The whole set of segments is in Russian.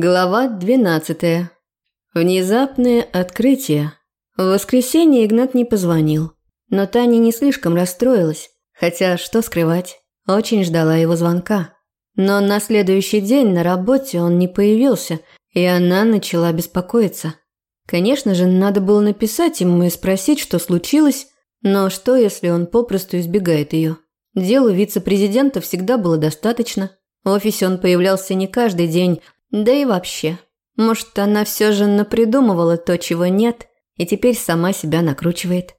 Глава 12. Внезапное открытие. В воскресенье Игнат не позвонил, но Таня не слишком расстроилась, хотя что скрывать, очень ждала его звонка. Но на следующий день на работе он не появился, и она начала беспокоиться. Конечно же, надо было написать ему и спросить, что случилось, но что, если он попросту избегает ее? Делу вице-президента всегда было достаточно. В офисе он появлялся не каждый день, да и вообще, может, она все же напридумывала то, чего нет, и теперь сама себя накручивает.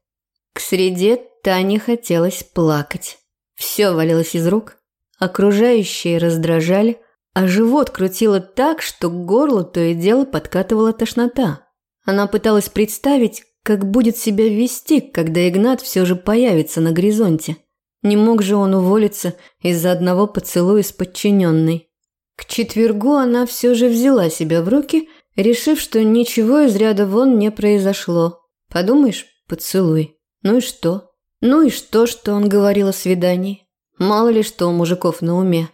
К среде Тане хотелось плакать. Все валилось из рук, окружающие раздражали, а живот крутило так, что к горлу то и дело подкатывала тошнота. Она пыталась представить, как будет себя вести, когда Игнат все же появится на горизонте. Не мог же он уволиться из-за одного поцелуя с подчиненной. К четвергу она все же взяла себя в руки, решив, что ничего из ряда вон не произошло. Подумаешь, поцелуй. Ну и что? Ну и что, что он говорил о свидании? Мало ли что у мужиков на уме.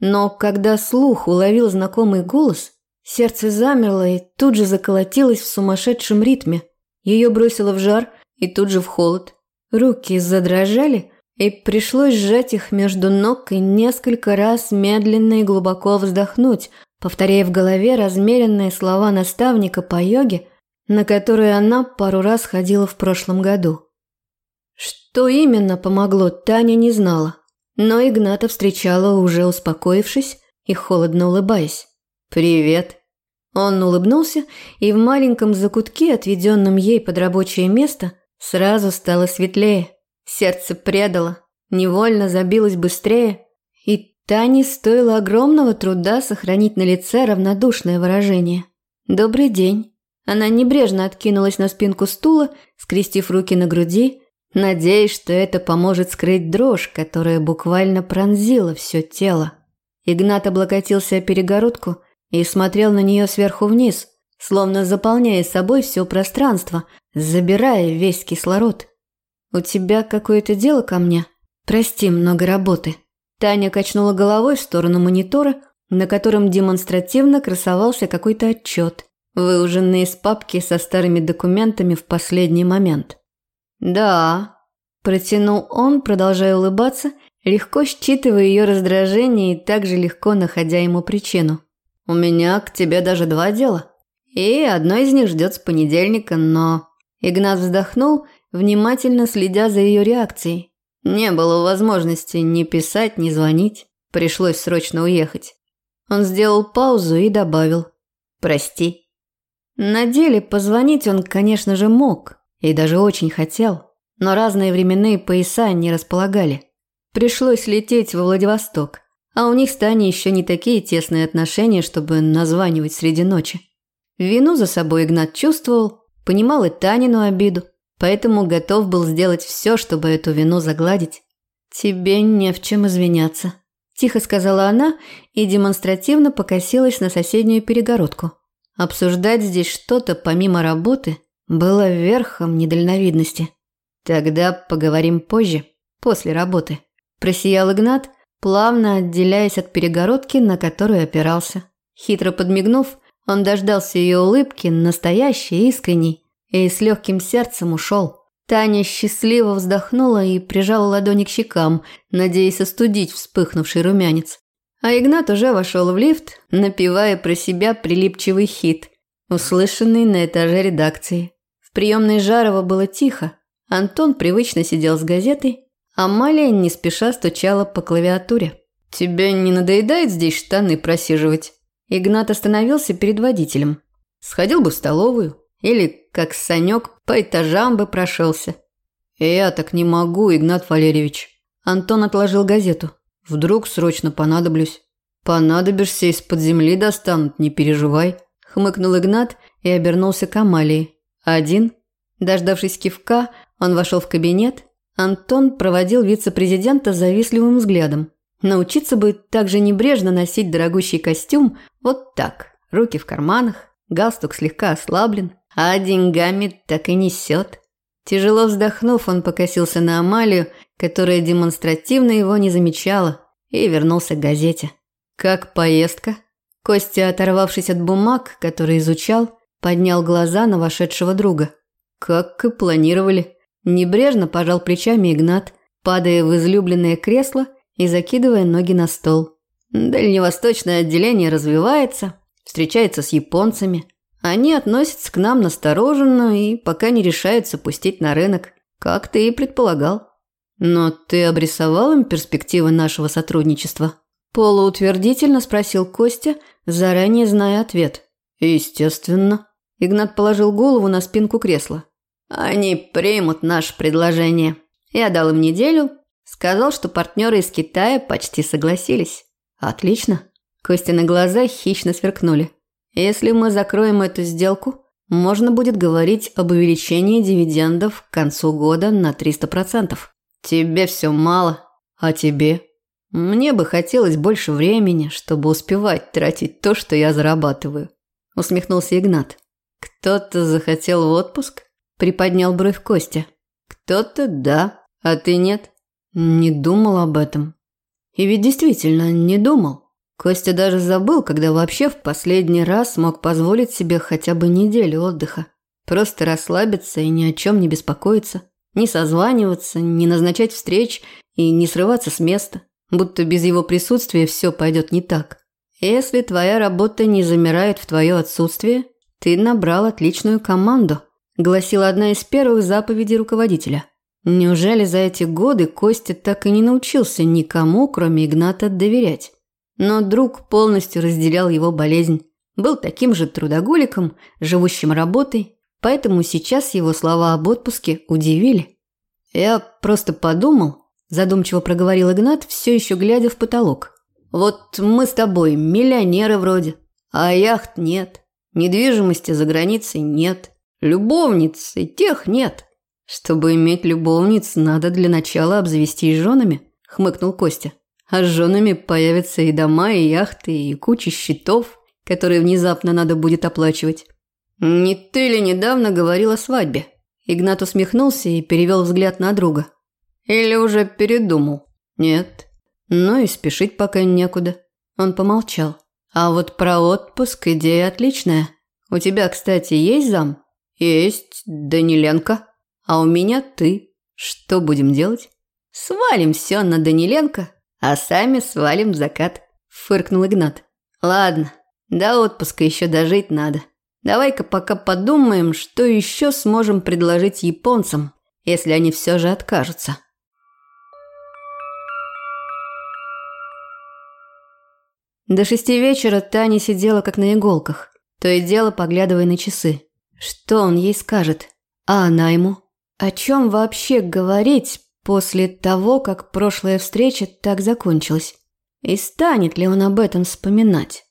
Но когда слух уловил знакомый голос, сердце замерло и тут же заколотилось в сумасшедшем ритме. Ее бросило в жар и тут же в холод. Руки задрожали – и пришлось сжать их между ног и несколько раз медленно и глубоко вздохнуть, повторяя в голове размеренные слова наставника по йоге, на которые она пару раз ходила в прошлом году. Что именно помогло, Таня не знала, но Игната встречала уже успокоившись и холодно улыбаясь. «Привет». Он улыбнулся, и в маленьком закутке, отведенном ей под рабочее место, сразу стало светлее – Сердце предало, невольно забилось быстрее, и Тане стоило огромного труда сохранить на лице равнодушное выражение. «Добрый день». Она небрежно откинулась на спинку стула, скрестив руки на груди, надеясь, что это поможет скрыть дрожь, которая буквально пронзила все тело. Игнат облокотился о перегородку и смотрел на нее сверху вниз, словно заполняя собой все пространство, забирая весь кислород. «У тебя какое-то дело ко мне? Прости, много работы». Таня качнула головой в сторону монитора, на котором демонстративно красовался какой-то отчет, выуженный из папки со старыми документами в последний момент. «Да», – протянул он, продолжая улыбаться, легко считывая ее раздражение и также легко находя ему причину. «У меня к тебе даже два дела, и одно из них ждет с понедельника, но...» Игнат вздохнул внимательно следя за ее реакцией. Не было возможности ни писать, ни звонить. Пришлось срочно уехать. Он сделал паузу и добавил «Прости». На деле позвонить он, конечно же, мог и даже очень хотел, но разные временные пояса не располагали. Пришлось лететь во Владивосток, а у них с Таней еще не такие тесные отношения, чтобы названивать среди ночи. Вину за собой Игнат чувствовал, понимал и Танину обиду, поэтому готов был сделать все, чтобы эту вину загладить. «Тебе не в чем извиняться», – тихо сказала она и демонстративно покосилась на соседнюю перегородку. Обсуждать здесь что-то помимо работы было верхом недальновидности. «Тогда поговорим позже, после работы», – просиял Игнат, плавно отделяясь от перегородки, на которую опирался. Хитро подмигнув, он дождался ее улыбки, настоящей, искренней, и с легким сердцем ушел. Таня счастливо вздохнула и прижала ладони к щекам, надеясь остудить вспыхнувший румянец. А Игнат уже вошел в лифт, напевая про себя прилипчивый хит, услышанный на этаже редакции. В приемной Жарова было тихо. Антон привычно сидел с газетой, а Малия не спеша стучала по клавиатуре. «Тебя не надоедает здесь штаны просиживать?» Игнат остановился перед водителем. «Сходил бы в столовую, или, как Санек, по этажам бы прошелся. «Я так не могу, Игнат Валерьевич». Антон отложил газету. «Вдруг срочно понадоблюсь». «Понадобишься, из-под земли достанут, не переживай», – хмыкнул Игнат и обернулся к Амалии. «Один?» Дождавшись кивка, он вошел в кабинет. Антон проводил вице-президента завистливым взглядом. Научиться бы так же небрежно носить дорогущий костюм вот так, руки в карманах, галстук слегка ослаблен, а деньгами так и несет. Тяжело вздохнув, он покосился на Амалию, которая демонстративно его не замечала, и вернулся к газете. «Как поездка?» Костя, оторвавшись от бумаг, которые изучал, поднял глаза на вошедшего друга. Как и планировали. Небрежно пожал плечами Игнат, падая в излюбленное кресло и закидывая ноги на стол. Дальневосточное отделение развивается, встречается с японцами. Они относятся к нам настороженно и пока не решаются пустить на рынок, как ты и предполагал. Но ты обрисовал им перспективы нашего сотрудничества? Полуутвердительно спросил Костя, заранее зная ответ. Естественно. Игнат положил голову на спинку кресла. Они примут наше предложение. Я дал им неделю, сказал, что партнеры из Китая почти согласились. Отлично. Костины глаза хищно сверкнули. Если мы закроем эту сделку, можно будет говорить об увеличении дивидендов к концу года на 300%. Тебе все мало, а тебе? Мне бы хотелось больше времени, чтобы успевать тратить то, что я зарабатываю. Усмехнулся Игнат. Кто-то захотел в отпуск? Приподнял бровь Костя. Кто-то да, а ты нет? Не думал об этом. И ведь действительно не думал. Костя даже забыл, когда вообще в последний раз мог позволить себе хотя бы неделю отдыха. Просто расслабиться и ни о чем не беспокоиться. Не созваниваться, не назначать встреч и не срываться с места. Будто без его присутствия все пойдет не так. Если твоя работа не замирает в твое отсутствие, ты набрал отличную команду, гласила одна из первых заповедей руководителя. Неужели за эти годы Костя так и не научился никому, кроме Игната, доверять? Но друг полностью разделял его болезнь. Был таким же трудоголиком, живущим работой, поэтому сейчас его слова об отпуске удивили. «Я просто подумал», – задумчиво проговорил Игнат, все еще глядя в потолок. «Вот мы с тобой миллионеры вроде, а яхт нет, недвижимости за границей нет, любовниц и тех нет. Чтобы иметь любовниц, надо для начала обзавестись женами», – хмыкнул Костя. А с женами появятся и дома, и яхты, и куча счетов, которые внезапно надо будет оплачивать. «Не ты ли недавно говорил о свадьбе?» Игнат усмехнулся и перевел взгляд на друга. «Или уже передумал?» «Нет. Ну и спешить пока некуда». Он помолчал. «А вот про отпуск идея отличная. У тебя, кстати, есть зам?» «Есть, Даниленко. А у меня ты. Что будем делать?» «Свалим все на Даниленко а сами свалим в закат», – фыркнул Игнат. «Ладно, до отпуска еще дожить надо. Давай-ка пока подумаем, что еще сможем предложить японцам, если они все же откажутся». До шести вечера Таня сидела как на иголках, то и дело поглядывая на часы. Что он ей скажет? А она ему? О чем вообще говорить, после того, как прошлая встреча так закончилась. И станет ли он об этом вспоминать?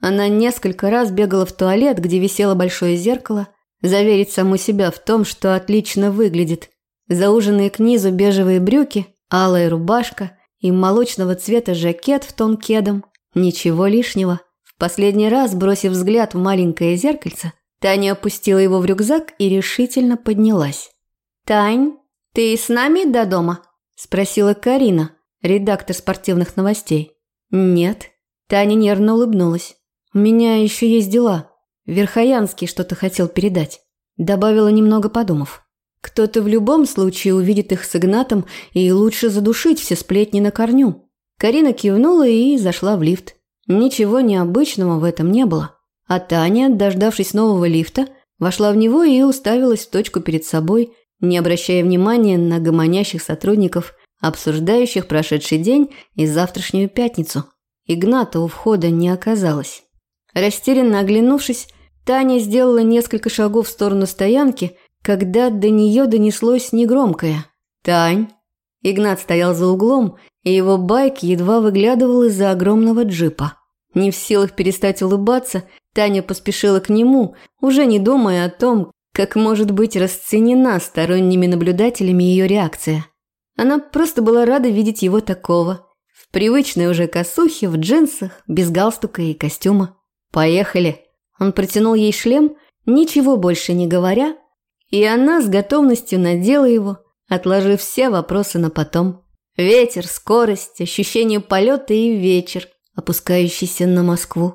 Она несколько раз бегала в туалет, где висело большое зеркало, заверить саму себя в том, что отлично выглядит. Зауженные к низу бежевые брюки, алая рубашка и молочного цвета жакет в тон кедом. Ничего лишнего. В последний раз, бросив взгляд в маленькое зеркальце, Таня опустила его в рюкзак и решительно поднялась. «Тань, «Ты с нами до дома?» – спросила Карина, редактор спортивных новостей. «Нет». Таня нервно улыбнулась. «У меня еще есть дела. Верхоянский что-то хотел передать». Добавила немного подумав. «Кто-то в любом случае увидит их с Игнатом, и лучше задушить все сплетни на корню». Карина кивнула и зашла в лифт. Ничего необычного в этом не было. А Таня, дождавшись нового лифта, вошла в него и уставилась в точку перед собой – не обращая внимания на гомонящих сотрудников, обсуждающих прошедший день и завтрашнюю пятницу. Игната у входа не оказалось. Растерянно оглянувшись, Таня сделала несколько шагов в сторону стоянки, когда до нее донеслось негромкое «Тань». Игнат стоял за углом, и его байк едва выглядывал из-за огромного джипа. Не в силах перестать улыбаться, Таня поспешила к нему, уже не думая о том, как может быть расценена сторонними наблюдателями ее реакция? Она просто была рада видеть его такого. В привычной уже косухе, в джинсах, без галстука и костюма. «Поехали!» Он протянул ей шлем, ничего больше не говоря, и она с готовностью надела его, отложив все вопросы на потом. Ветер, скорость, ощущение полета и вечер, опускающийся на Москву.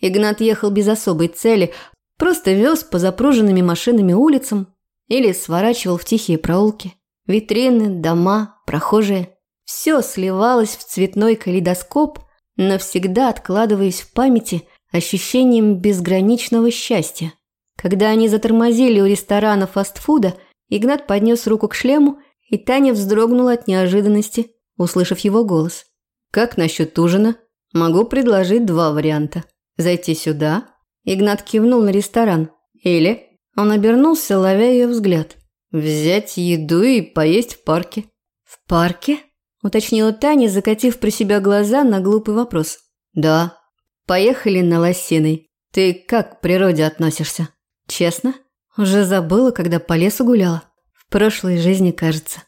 Игнат ехал без особой цели, просто вез по запруженными машинами улицам или сворачивал в тихие проулки. Витрины, дома, прохожие. Все сливалось в цветной калейдоскоп, навсегда откладываясь в памяти ощущением безграничного счастья. Когда они затормозили у ресторана фастфуда, Игнат поднес руку к шлему, и Таня вздрогнула от неожиданности, услышав его голос. «Как насчет ужина? Могу предложить два варианта. Зайти сюда?» Игнат кивнул на ресторан. «Или...» Он обернулся, ловя ее взгляд. «Взять еду и поесть в парке». «В парке?» – уточнила Таня, закатив про себя глаза на глупый вопрос. «Да. Поехали на Лосиной. Ты как к природе относишься?» «Честно? Уже забыла, когда по лесу гуляла. В прошлой жизни, кажется».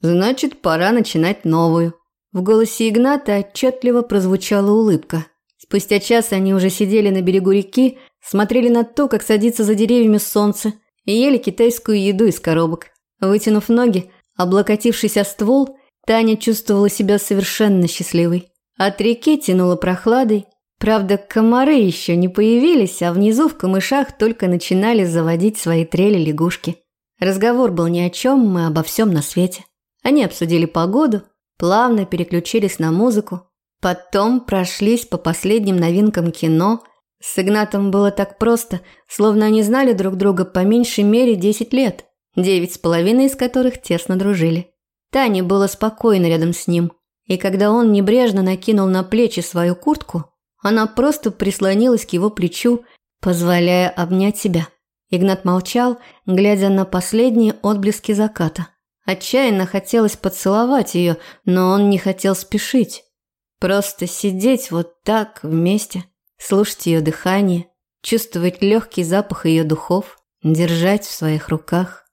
«Значит, пора начинать новую». В голосе Игната отчетливо прозвучала улыбка. Спустя час они уже сидели на берегу реки, смотрели на то, как садится за деревьями солнце, и ели китайскую еду из коробок. Вытянув ноги, облокотившись о ствол, Таня чувствовала себя совершенно счастливой. От реки тянуло прохладой. Правда, комары еще не появились, а внизу в камышах только начинали заводить свои трели лягушки. Разговор был ни о чем, мы обо всем на свете. Они обсудили погоду, плавно переключились на музыку. Потом прошлись по последним новинкам кино. С Игнатом было так просто, словно они знали друг друга по меньшей мере 10 лет, девять с половиной из которых тесно дружили. Тане было спокойно рядом с ним, и когда он небрежно накинул на плечи свою куртку, она просто прислонилась к его плечу, позволяя обнять себя. Игнат молчал, глядя на последние отблески заката. Отчаянно хотелось поцеловать ее, но он не хотел спешить. Просто сидеть вот так вместе, слушать ее дыхание, чувствовать легкий запах ее духов, держать в своих руках.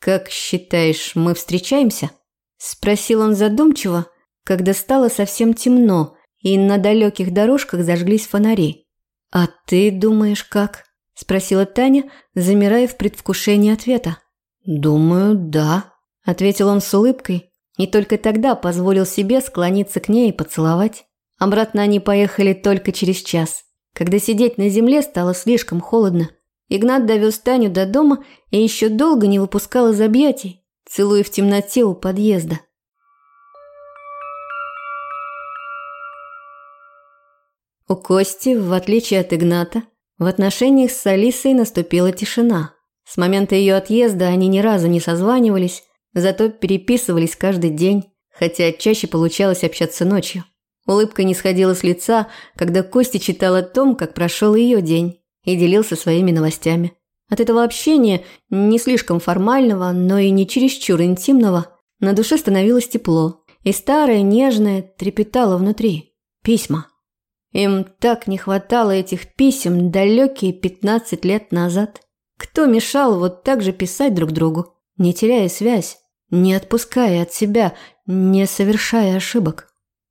«Как считаешь, мы встречаемся?» – спросил он задумчиво, когда стало совсем темно, и на далеких дорожках зажглись фонари. «А ты думаешь, как?» – спросила Таня, замирая в предвкушении ответа. «Думаю, да», ответил он с улыбкой, и только тогда позволил себе склониться к ней и поцеловать. Обратно они поехали только через час, когда сидеть на земле стало слишком холодно. Игнат довез Таню до дома и еще долго не выпускал из объятий, целуя в темноте у подъезда. У Кости, в отличие от Игната, в отношениях с Алисой наступила тишина. С момента ее отъезда они ни разу не созванивались, Зато переписывались каждый день, хотя чаще получалось общаться ночью. Улыбка не сходила с лица, когда Костя читал о том, как прошел ее день, и делился своими новостями. От этого общения, не слишком формального, но и не чересчур интимного, на душе становилось тепло, и старое, нежное трепетало внутри. Письма. Им так не хватало этих писем далекие 15 лет назад. Кто мешал вот так же писать друг другу, не теряя связь? Не отпуская от себя, не совершая ошибок.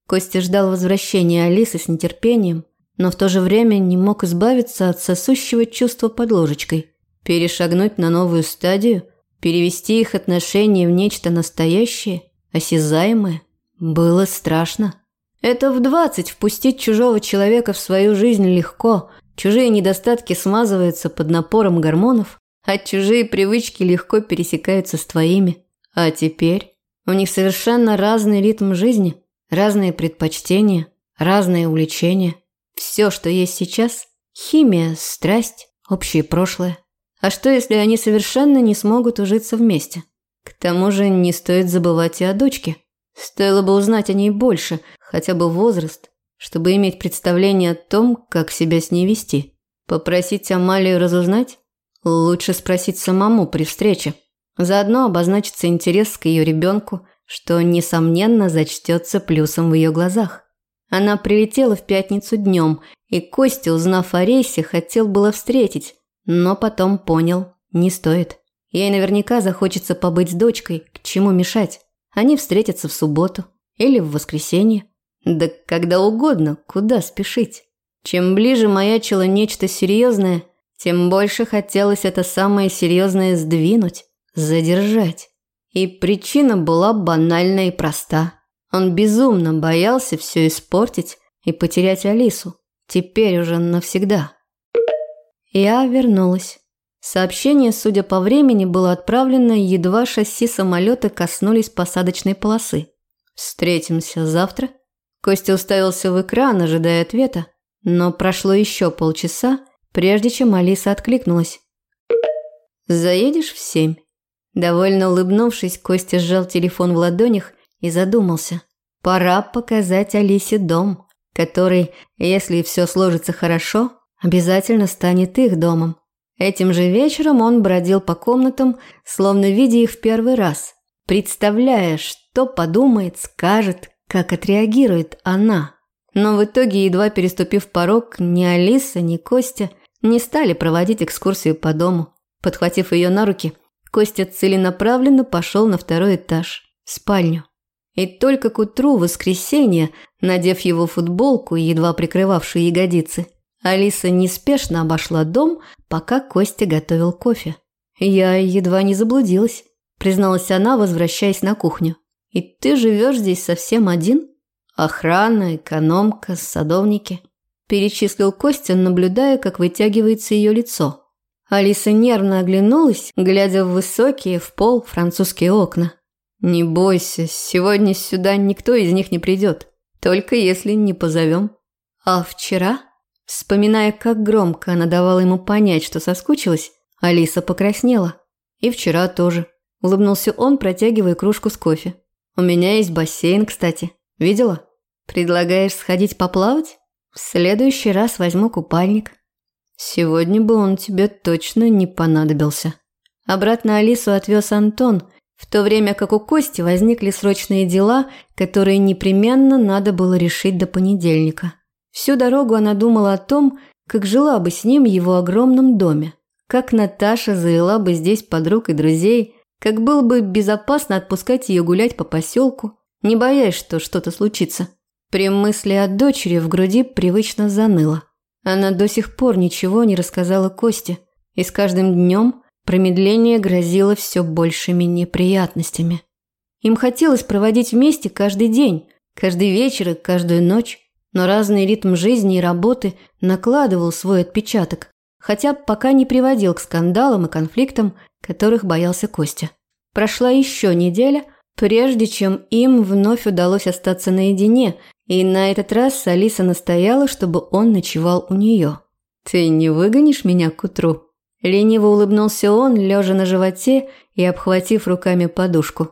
Костя ждал возвращения Алисы с нетерпением, но в то же время не мог избавиться от сосущего чувства под ложечкой. Перешагнуть на новую стадию, перевести их отношения в нечто настоящее, осязаемое, было страшно. Это в двадцать впустить чужого человека в свою жизнь легко, чужие недостатки смазываются под напором гормонов, а чужие привычки легко пересекаются с твоими. А теперь у них совершенно разный ритм жизни, разные предпочтения, разные увлечения. Все, что есть сейчас – химия, страсть, общее прошлое. А что, если они совершенно не смогут ужиться вместе? К тому же не стоит забывать и о дочке. Стоило бы узнать о ней больше, хотя бы возраст, чтобы иметь представление о том, как себя с ней вести. Попросить Амалию разузнать? Лучше спросить самому при встрече. Заодно обозначится интерес к ее ребенку, что, несомненно, зачтется плюсом в ее глазах. Она прилетела в пятницу днем, и Костя, узнав о рейсе, хотел было встретить, но потом понял – не стоит. Ей наверняка захочется побыть с дочкой, к чему мешать. Они встретятся в субботу или в воскресенье. Да когда угодно, куда спешить. Чем ближе маячило нечто серьезное, тем больше хотелось это самое серьезное сдвинуть задержать. И причина была банальна и проста. Он безумно боялся все испортить и потерять Алису. Теперь уже навсегда. Я вернулась. Сообщение, судя по времени, было отправлено, едва шасси самолета коснулись посадочной полосы. «Встретимся завтра?» Костя уставился в экран, ожидая ответа, но прошло еще полчаса, прежде чем Алиса откликнулась. «Заедешь в семь?» Довольно улыбнувшись, Костя сжал телефон в ладонях и задумался. «Пора показать Алисе дом, который, если все сложится хорошо, обязательно станет их домом. Этим же вечером он бродил по комнатам, словно видя их в первый раз, представляя, что подумает, скажет, как отреагирует она. Но в итоге, едва переступив порог, ни Алиса, ни Костя не стали проводить экскурсию по дому. Подхватив ее на руки, Костя целенаправленно пошел на второй этаж, в спальню. И только к утру воскресенья, надев его футболку, едва прикрывавшую ягодицы, Алиса неспешно обошла дом, пока Костя готовил кофе. «Я едва не заблудилась», – призналась она, возвращаясь на кухню. «И ты живешь здесь совсем один? Охрана, экономка, садовники?» Перечислил Костя, наблюдая, как вытягивается ее лицо. Алиса нервно оглянулась, глядя в высокие, в пол французские окна. «Не бойся, сегодня сюда никто из них не придет, только если не позовем». «А вчера?» Вспоминая, как громко она давала ему понять, что соскучилась, Алиса покраснела. И вчера тоже. Улыбнулся он, протягивая кружку с кофе. «У меня есть бассейн, кстати. Видела? Предлагаешь сходить поплавать? В следующий раз возьму купальник. Сегодня бы он тебе точно не понадобился». Обратно Алису отвез Антон, в то время как у Кости возникли срочные дела, которые непременно надо было решить до понедельника. Всю дорогу она думала о том, как жила бы с ним в его огромном доме, как Наташа завела бы здесь подруг и друзей, как было бы безопасно отпускать ее гулять по поселку, не боясь, что что-то случится. При мысли о дочери в груди привычно заныло. Она до сих пор ничего не рассказала Косте, и с каждым днем промедление грозило все большими неприятностями. Им хотелось проводить вместе каждый день, каждый вечер и каждую ночь но разный ритм жизни и работы накладывал свой отпечаток, хотя пока не приводил к скандалам и конфликтам, которых боялся Костя. Прошла еще неделя, прежде чем им вновь удалось остаться наедине, и на этот раз Алиса настояла, чтобы он ночевал у нее. «Ты не выгонишь меня к утру?» Лениво улыбнулся он, лежа на животе и обхватив руками подушку.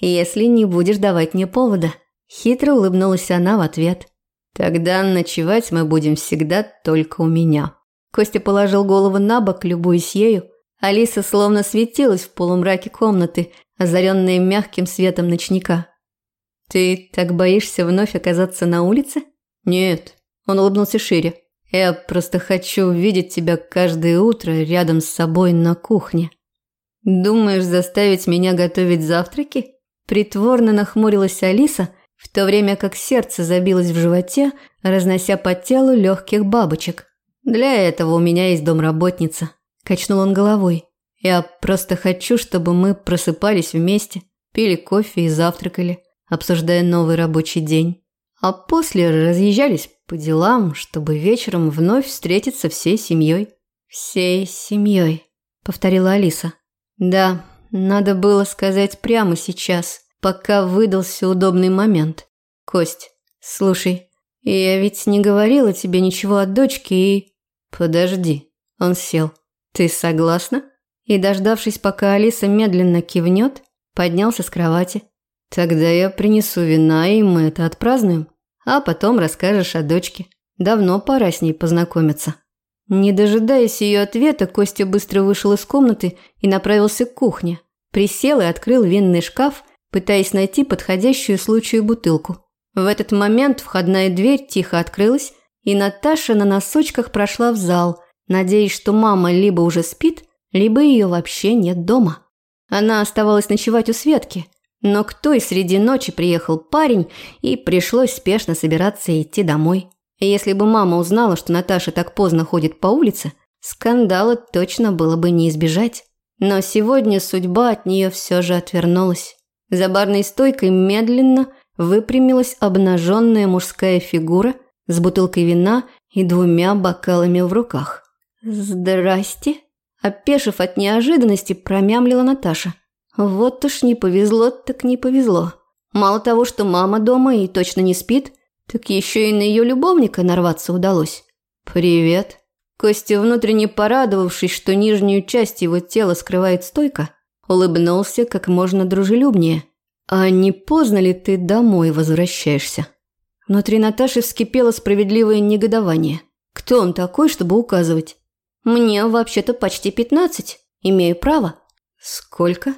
«Если не будешь давать мне повода». Хитро улыбнулась она в ответ. Тогда ночевать мы будем всегда только у меня. Костя положил голову на бок, любуясь ею. Алиса словно светилась в полумраке комнаты, озаренная мягким светом ночника. «Ты так боишься вновь оказаться на улице?» «Нет», – он улыбнулся шире. «Я просто хочу видеть тебя каждое утро рядом с собой на кухне». «Думаешь заставить меня готовить завтраки?» Притворно нахмурилась Алиса – в то время как сердце забилось в животе, разнося по телу легких бабочек. «Для этого у меня есть домработница», – качнул он головой. «Я просто хочу, чтобы мы просыпались вместе, пили кофе и завтракали, обсуждая новый рабочий день. А после разъезжались по делам, чтобы вечером вновь встретиться всей семьей». «Всей семьей», – повторила Алиса. «Да, надо было сказать прямо сейчас» пока выдался удобный момент. Кость, слушай, я ведь не говорила тебе ничего о дочке и... Подожди. Он сел. Ты согласна? И, дождавшись, пока Алиса медленно кивнет, поднялся с кровати. Тогда я принесу вина, и мы это отпразднуем. А потом расскажешь о дочке. Давно пора с ней познакомиться. Не дожидаясь ее ответа, Костя быстро вышел из комнаты и направился к кухне. Присел и открыл винный шкаф, пытаясь найти подходящую случаю бутылку. В этот момент входная дверь тихо открылась, и Наташа на носочках прошла в зал, надеясь, что мама либо уже спит, либо ее вообще нет дома. Она оставалась ночевать у Светки, но к той среди ночи приехал парень, и пришлось спешно собираться и идти домой. Если бы мама узнала, что Наташа так поздно ходит по улице, скандала точно было бы не избежать. Но сегодня судьба от нее все же отвернулась. За барной стойкой медленно выпрямилась обнаженная мужская фигура с бутылкой вина и двумя бокалами в руках. «Здрасте!» Опешив от неожиданности, промямлила Наташа. Вот уж не повезло, так не повезло. Мало того, что мама дома и точно не спит, так еще и на ее любовника нарваться удалось. «Привет». Костя, внутренне порадовавшись, что нижнюю часть его тела скрывает стойка, улыбнулся как можно дружелюбнее. «А не поздно ли ты домой возвращаешься?» Внутри Наташи вскипело справедливое негодование. Кто он такой, чтобы указывать? «Мне вообще-то почти пятнадцать. Имею право». «Сколько?»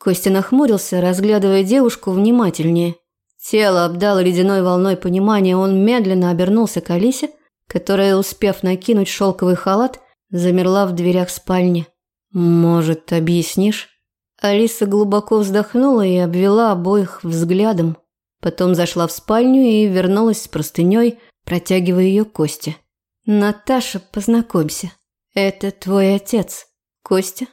Костя нахмурился, разглядывая девушку внимательнее. Тело обдало ледяной волной понимания, он медленно обернулся к Алисе, которая, успев накинуть шелковый халат, замерла в дверях спальни. «Может, объяснишь?» Алиса глубоко вздохнула и обвела обоих взглядом. Потом зашла в спальню и вернулась с простыней, протягивая ее Косте. «Наташа, познакомься. Это твой отец. Костя.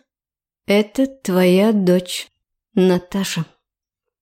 Это твоя дочь, Наташа».